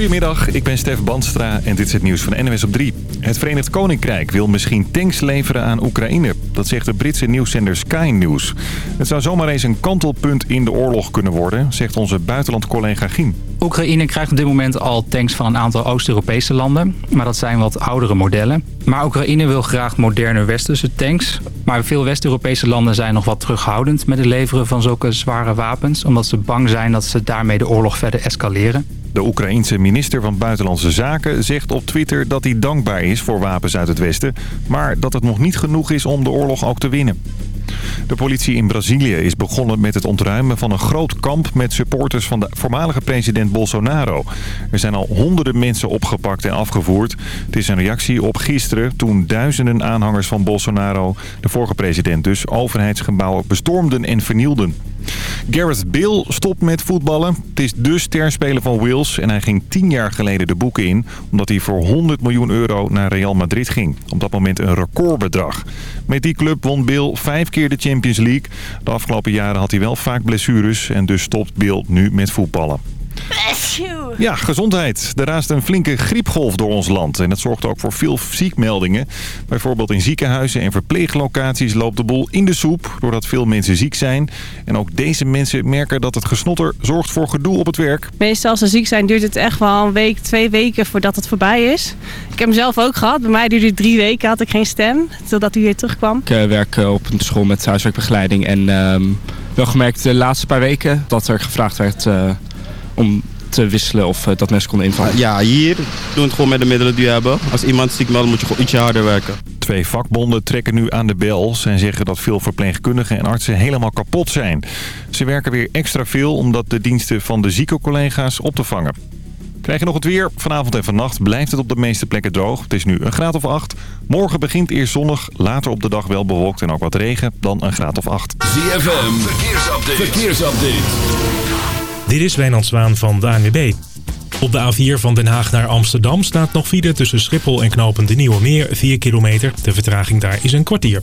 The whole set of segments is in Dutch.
Goedemiddag, ik ben Stef Bandstra en dit is het nieuws van NWS op 3. Het Verenigd Koninkrijk wil misschien tanks leveren aan Oekraïne. Dat zegt de Britse nieuwszender Sky News. Het zou zomaar eens een kantelpunt in de oorlog kunnen worden, zegt onze buitenlandcollega Giem. Oekraïne krijgt op dit moment al tanks van een aantal Oost-Europese landen. Maar dat zijn wat oudere modellen. Maar Oekraïne wil graag moderne westerse tanks. Maar veel West-Europese landen zijn nog wat terughoudend met het leveren van zulke zware wapens. Omdat ze bang zijn dat ze daarmee de oorlog verder escaleren. De Oekraïense minister van Buitenlandse Zaken zegt op Twitter dat hij dankbaar is voor wapens uit het Westen. Maar dat het nog niet genoeg is om de oorlog ook te winnen. De politie in Brazilië is begonnen met het ontruimen van een groot kamp met supporters van de voormalige president Bolsonaro. Er zijn al honderden mensen opgepakt en afgevoerd. Het is een reactie op gisteren toen duizenden aanhangers van Bolsonaro, de vorige president dus, overheidsgebouwen bestormden en vernielden. Gareth Bale stopt met voetballen. Het is de sterspeler van Wales en hij ging tien jaar geleden de boeken in... omdat hij voor 100 miljoen euro naar Real Madrid ging. Op dat moment een recordbedrag. Met die club won Bale vijf keer de Champions League. De afgelopen jaren had hij wel vaak blessures en dus stopt Bale nu met voetballen. Ja, gezondheid. Er raast een flinke griepgolf door ons land. En dat zorgt ook voor veel ziekmeldingen. Bijvoorbeeld in ziekenhuizen en verpleeglocaties loopt de boel in de soep... doordat veel mensen ziek zijn. En ook deze mensen merken dat het gesnotter zorgt voor gedoe op het werk. Meestal als ze ziek zijn duurt het echt wel een week, twee weken voordat het voorbij is. Ik heb hem zelf ook gehad. Bij mij duurde het drie weken, had ik geen stem. Totdat hij weer terugkwam. Ik uh, werk uh, op een school met huiswerkbegeleiding. En uh, wel gemerkt de laatste paar weken dat er gevraagd werd eh, om te wisselen of uh, dat mensen konden invallen? Ja, hier doen we het gewoon met de middelen die we hebben. Als iemand ziek meldt, moet je gewoon ietsje harder werken. Twee vakbonden trekken nu aan de bel. en zeggen dat veel verpleegkundigen en artsen helemaal kapot zijn. Ze werken weer extra veel om dat de diensten van de zieke collega's op te vangen. Krijg je nog het weer? Vanavond en vannacht blijft het op de meeste plekken droog. Het is nu een graad of 8. Morgen begint eerst zonnig, later op de dag wel bewolkt en ook wat regen. Dan een graad of 8. ZFM, verkeersupdate. verkeersupdate. Dit is Wijnand Zwaan van de ANWB. Op de A4 van Den Haag naar Amsterdam staat nog file tussen Schiphol en Knopen de Nieuwe Meer 4 kilometer. De vertraging daar is een kwartier.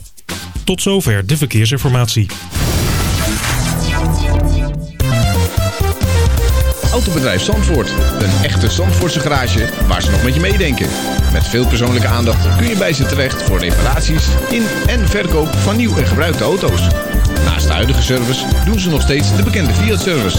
Tot zover de verkeersinformatie. Autobedrijf Zandvoort. Een echte Zandvoortse garage waar ze nog met je meedenken. Met veel persoonlijke aandacht kun je bij ze terecht voor reparaties in en verkoop van nieuw en gebruikte auto's. Naast de huidige service doen ze nog steeds de bekende Fiat-service.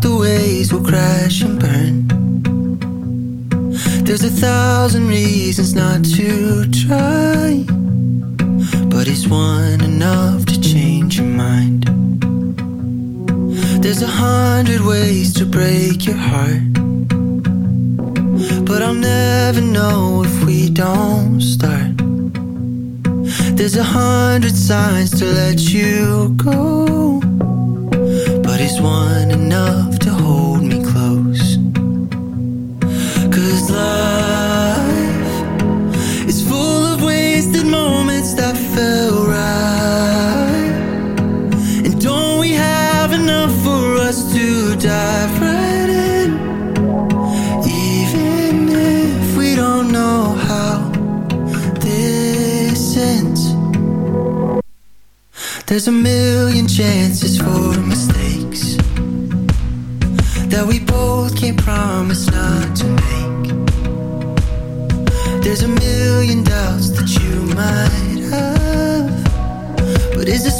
the waves will crash and burn. There's a thousand reasons not to try, but it's one enough to change your mind? There's a hundred ways to break your heart, but I'll never know if we don't start. There's a hundred signs to let you go, but is one enough? There's a million chances for mistakes That we both can't promise not to make. There's a million doubts that you might have But is this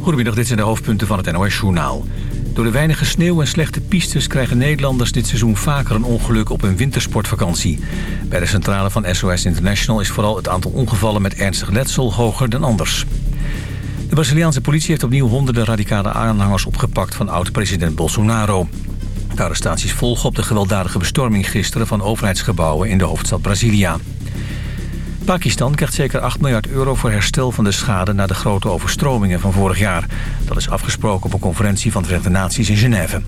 Goedemiddag, dit zijn de hoofdpunten van het NOS-journaal. Door de weinige sneeuw en slechte pistes krijgen Nederlanders dit seizoen vaker een ongeluk op hun wintersportvakantie. Bij de centrale van SOS International is vooral het aantal ongevallen met ernstig letsel hoger dan anders. De Braziliaanse politie heeft opnieuw honderden radicale aanhangers opgepakt van oud-president Bolsonaro. De arrestaties volgen op de gewelddadige bestorming gisteren van overheidsgebouwen in de hoofdstad Brazilia. Pakistan krijgt zeker 8 miljard euro voor herstel van de schade... na de grote overstromingen van vorig jaar. Dat is afgesproken op een conferentie van de Verenigde Naties in Genève.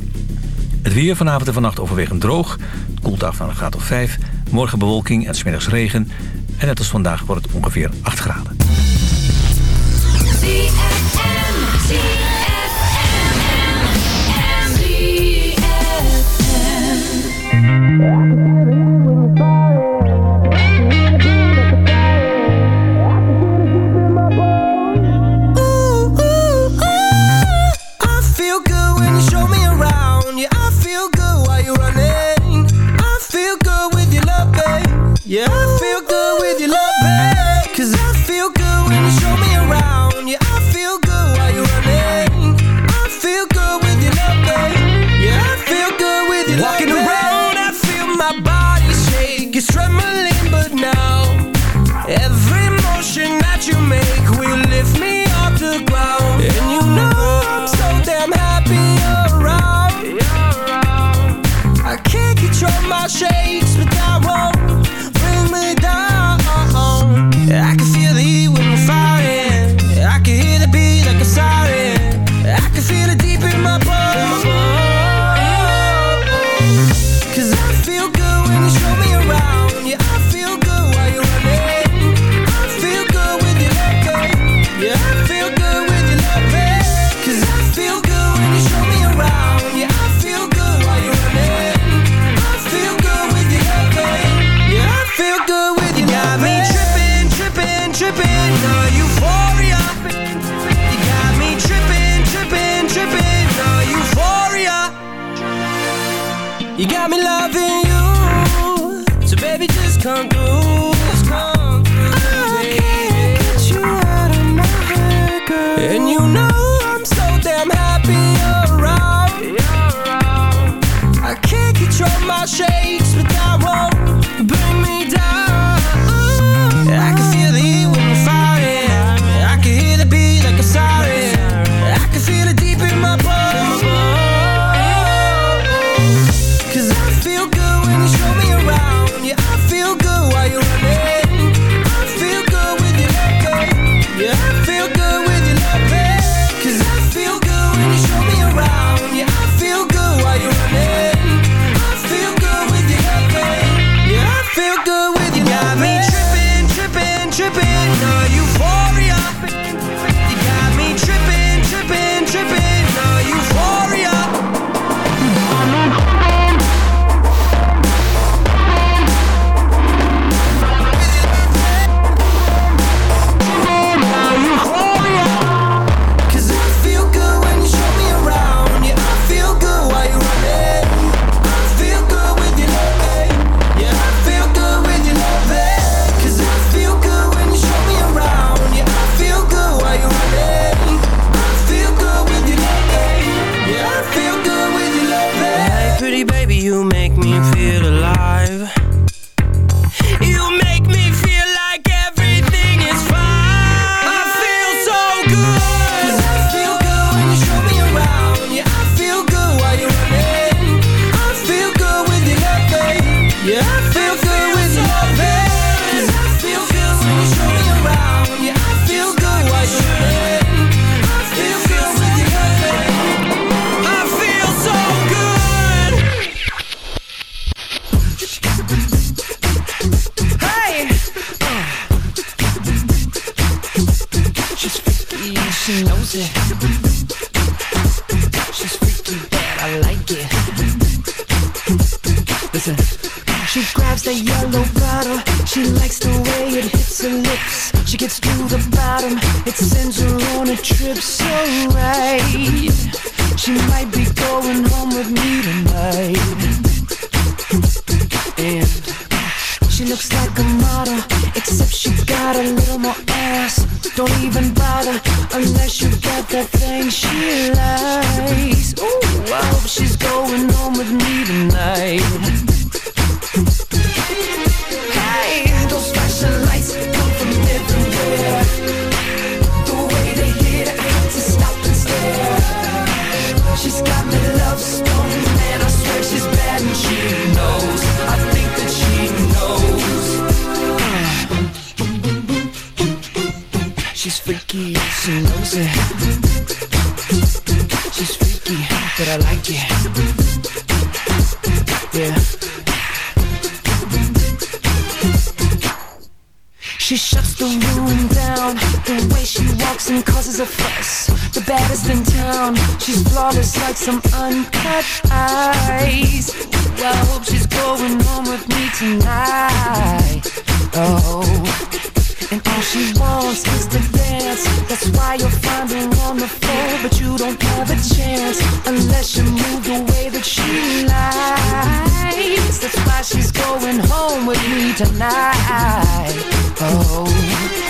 Het weer vanavond en vannacht overwegend droog. Het koelt af naar een graad of 5. Morgen bewolking en smiddags regen. En net als vandaag wordt het ongeveer 8 graden. be She's got me love stoned man. I swear she's bad and she knows. I think that she knows. She's freaky, she knows it. She's freaky, but I like it. She's flawless like some uncut eyes. I hope she's going home with me tonight. Oh, and all she wants is to dance. That's why you're finding on the floor, but you don't have a chance unless you move the way that she likes. That's why she's going home with me tonight. Oh.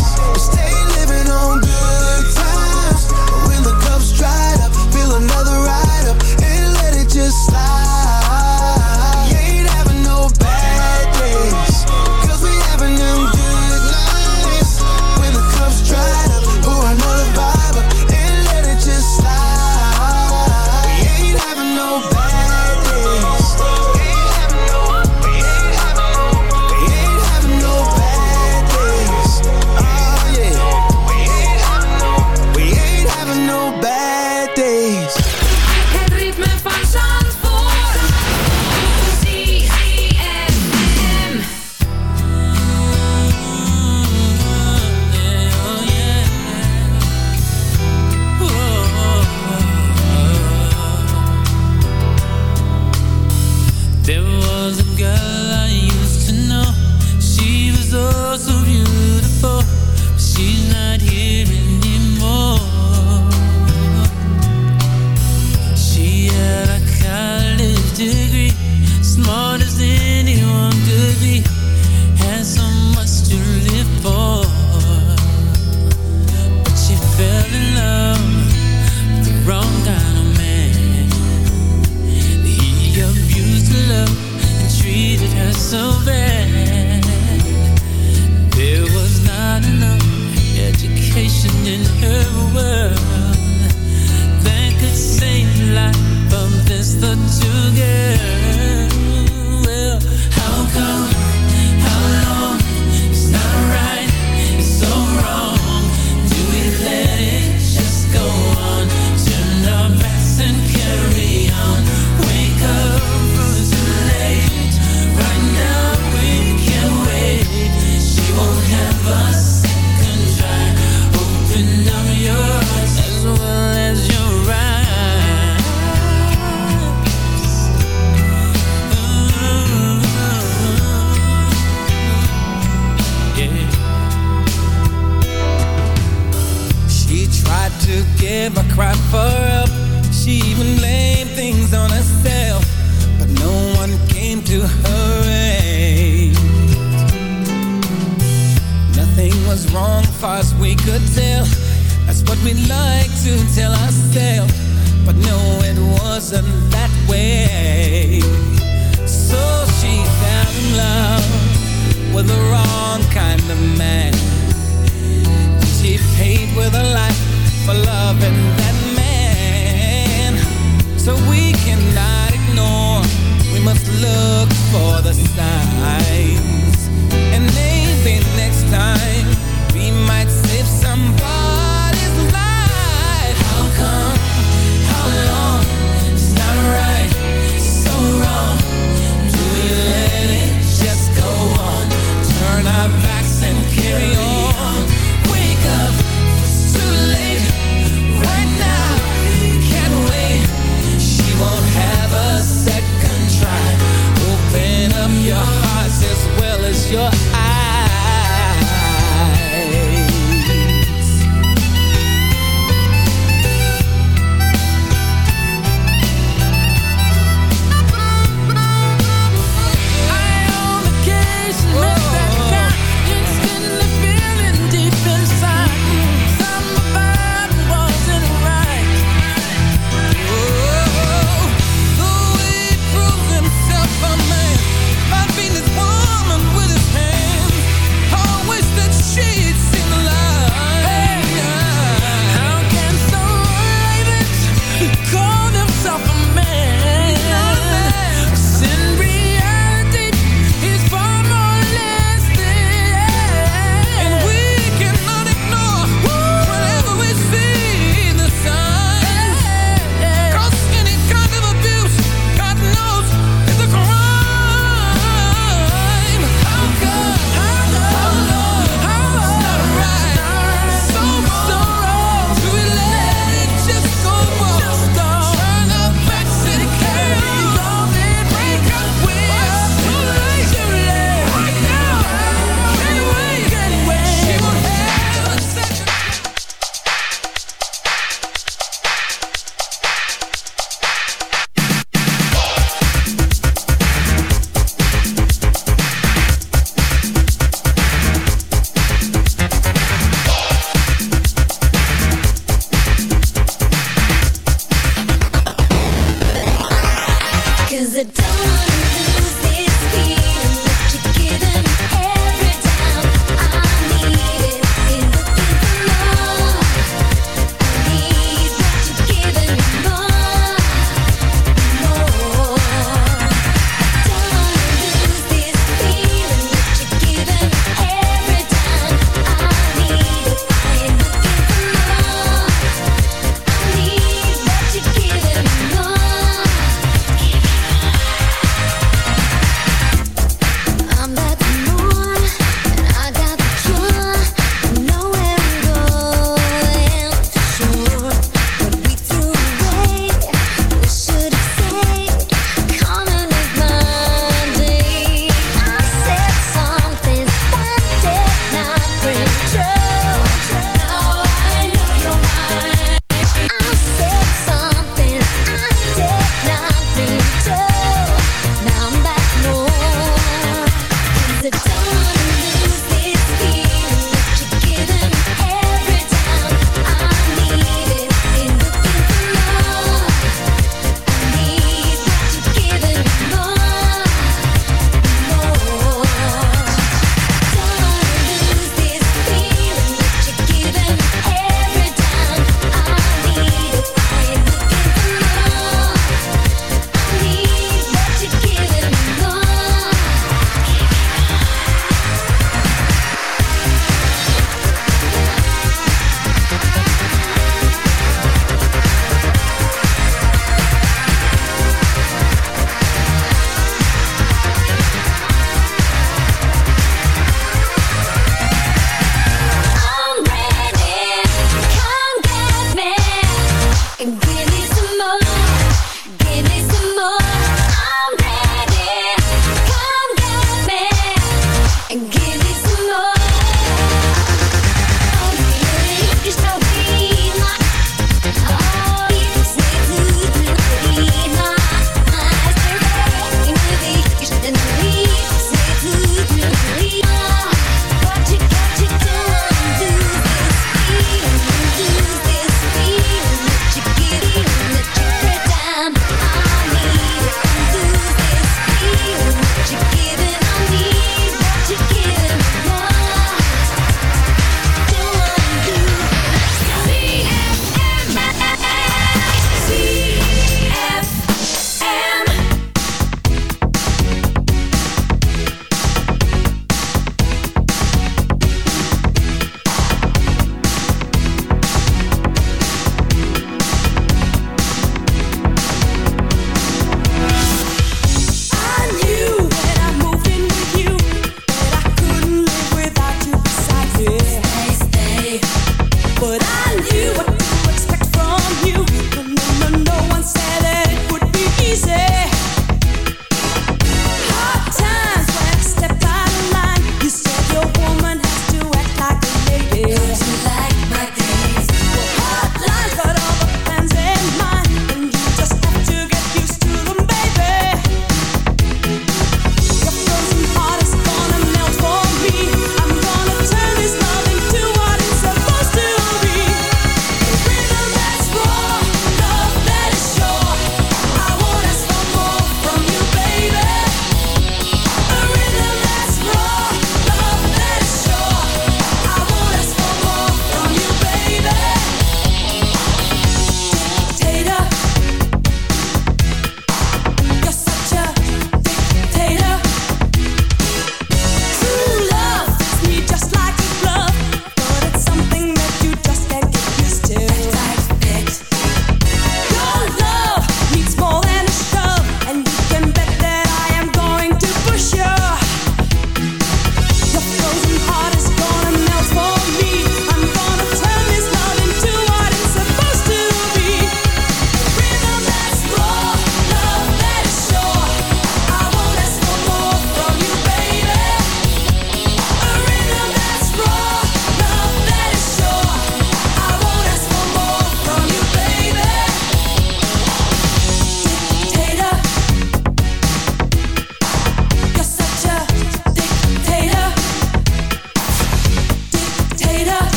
must look for the signs.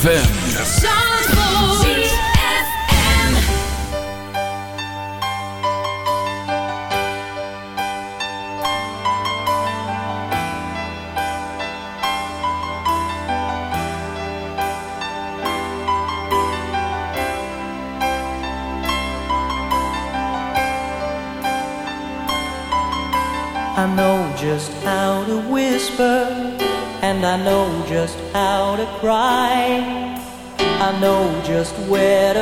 ZFM.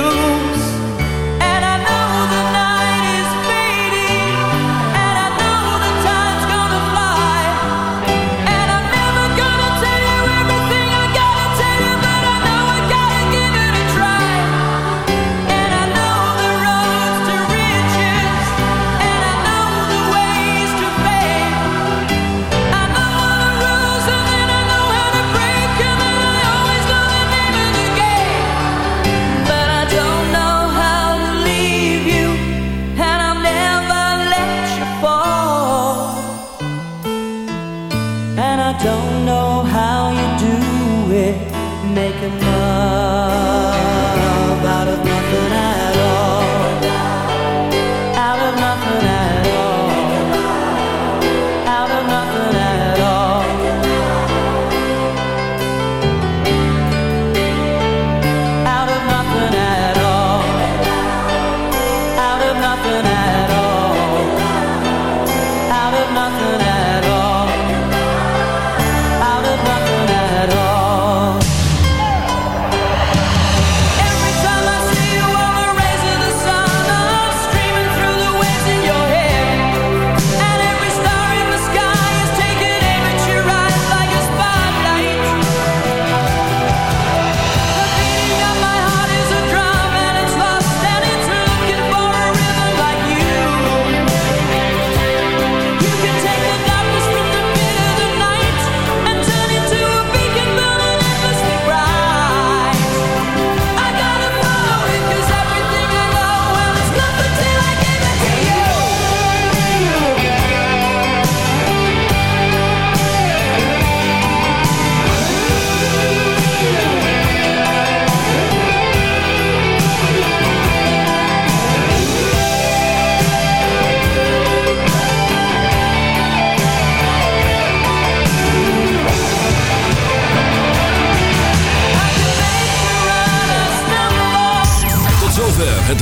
blue And I don't know how you do it. Making love out of nothing.